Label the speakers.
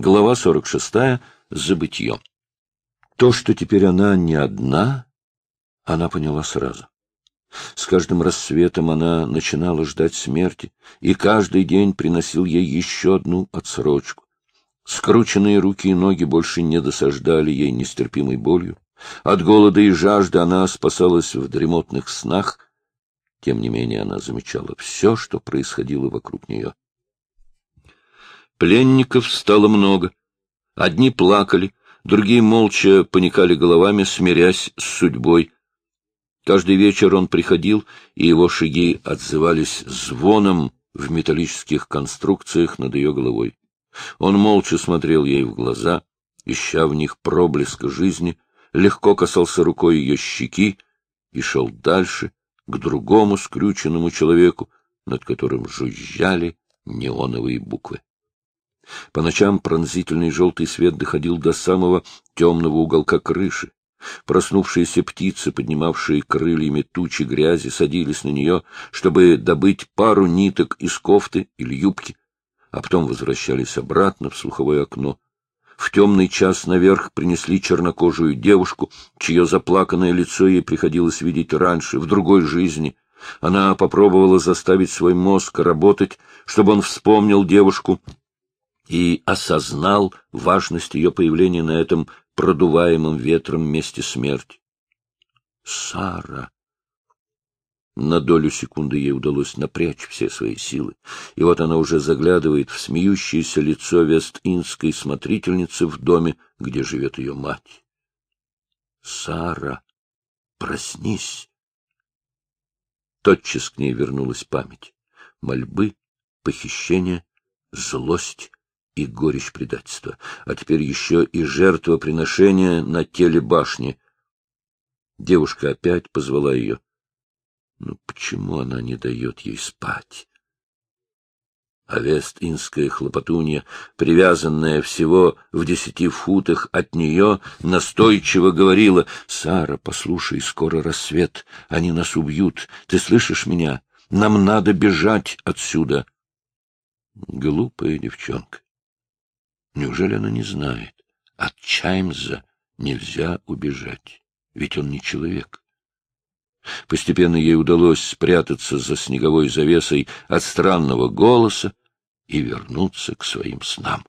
Speaker 1: Глава 46. Забытье. То, что теперь она не одна, она поняла сразу. С каждым рассветом она начинала ждать смерти, и каждый день приносил ей еще одну отсрочку. Скрученные руки и ноги больше не досаждали ей нестерпимой болью. От голода и жажды она спасалась в дремотных снах. Тем не менее она замечала все, что происходило вокруг нее. Пленников стало много. Одни плакали, другие молча поникали головами, смирясь с судьбой. Каждый вечер он приходил, и его шаги отзывались звоном в металлических конструкциях над ее головой. Он молча смотрел ей в глаза, ища в них проблеск жизни, легко касался рукой ее щеки и шел дальше, к другому скрюченному человеку, над которым жужжали неоновые буквы. По ночам пронзительный желтый свет доходил до самого темного уголка крыши. Проснувшиеся птицы, поднимавшие крыльями тучи грязи, садились на нее, чтобы добыть пару ниток из кофты или юбки, а потом возвращались обратно в слуховое окно. В темный час наверх принесли чернокожую девушку, чье заплаканное лицо ей приходилось видеть раньше, в другой жизни. Она попробовала заставить свой мозг работать, чтобы он вспомнил девушку и осознал важность ее появления на этом продуваемом ветром месте смерти. Сара! На долю секунды ей удалось напрячь все свои силы, и вот она уже заглядывает в смеющееся лицо вест-индской смотрительницы в доме, где живет ее мать. Сара, проснись! Тотчас к ней вернулась память. Мольбы, похищение, злость, и горечь предательства, а теперь еще и жертвоприношение на теле башни. Девушка опять позвала ее. Ну почему она не дает ей спать? А вест-инская хлопотунья, привязанная всего в десяти футах от нее, настойчиво говорила, «Сара, послушай, скоро рассвет, они нас убьют, ты слышишь меня? Нам надо бежать отсюда». Глупая девчонка. Неужели она не знает? От Чаймза нельзя убежать, ведь он не человек. Постепенно ей удалось спрятаться за снеговой завесой от странного голоса и вернуться к своим снам.